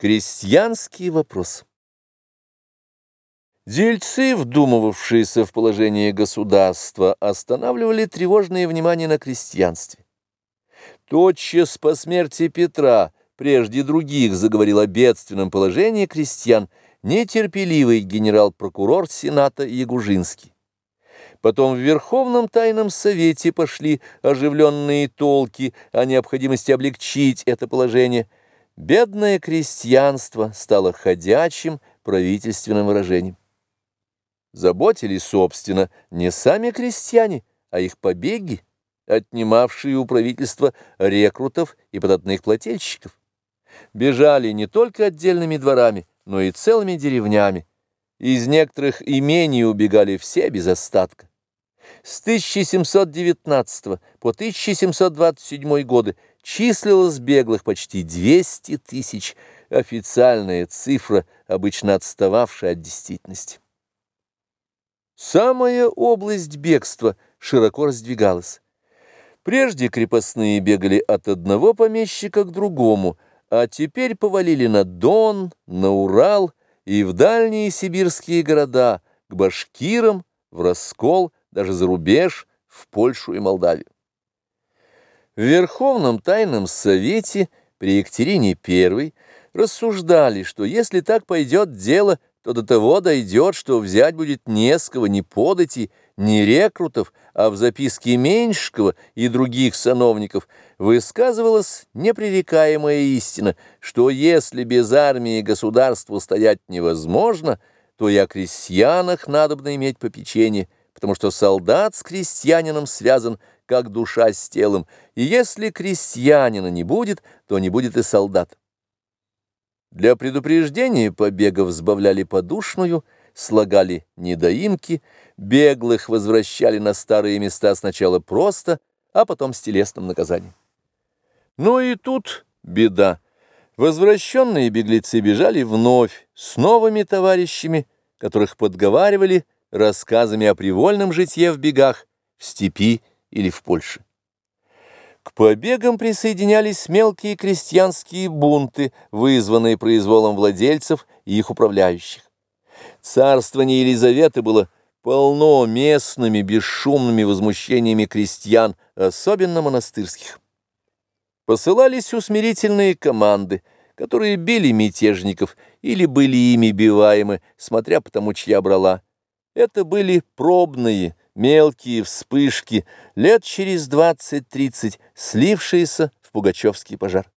Крестьянский вопрос. Дельцы, вдумывавшиеся в положение государства, останавливали тревожное внимание на крестьянстве. Тотчас по смерти Петра, прежде других, заговорил о бедственном положении крестьян нетерпеливый генерал-прокурор Сената Ягужинский. Потом в Верховном Тайном Совете пошли оживленные толки о необходимости облегчить это положение – Бедное крестьянство стало ходячим правительственным выражением. Заботились, собственно, не сами крестьяне, а их побеги, отнимавшие у правительства рекрутов и податных плательщиков. Бежали не только отдельными дворами, но и целыми деревнями. Из некоторых имений убегали все без остатка. С 1719 по 1727 годы числилось беглых почти 200 тысяч, официальная цифра, обычно отстававшая от действительности. Самая область бегства широко раздвигалась. Прежде крепостные бегали от одного помещика к другому, а теперь повалили на Дон, на Урал и в дальние сибирские города, к башкирам, в Раскол, даже за рубеж, в Польшу и Молдавию. В Верховном Тайном Совете при Екатерине I рассуждали, что если так пойдет дело, то до того дойдет, что взять будет не с кого ни подати, ни рекрутов, а в записке Меньшикова и других сановников высказывалась непререкаемая истина, что если без армии государству стоять невозможно, то и о крестьянах надобно иметь попечение, потому что солдат с крестьянином связан как душа с телом, и если крестьянина не будет, то не будет и солдат. Для предупреждения побегов сбавляли подушную, слагали недоимки, беглых возвращали на старые места сначала просто, а потом с телесным наказанием. Но и тут беда. Возвращенные беглецы бежали вновь с новыми товарищами, которых подговаривали рассказами о привольном житье в бегах, в степи или в Польше. К побегам присоединялись мелкие крестьянские бунты, вызванные произволом владельцев и их управляющих. Царствование Елизаветы было полно местными бесшумными возмущениями крестьян, особенно монастырских. Посылались усмирительные команды, которые били мятежников или были ими биваемы, смотря по тому, чья брала. Это были пробные, мелкие вспышки, лет через двадцать-тридцать, слившиеся в Пугачевский пожар.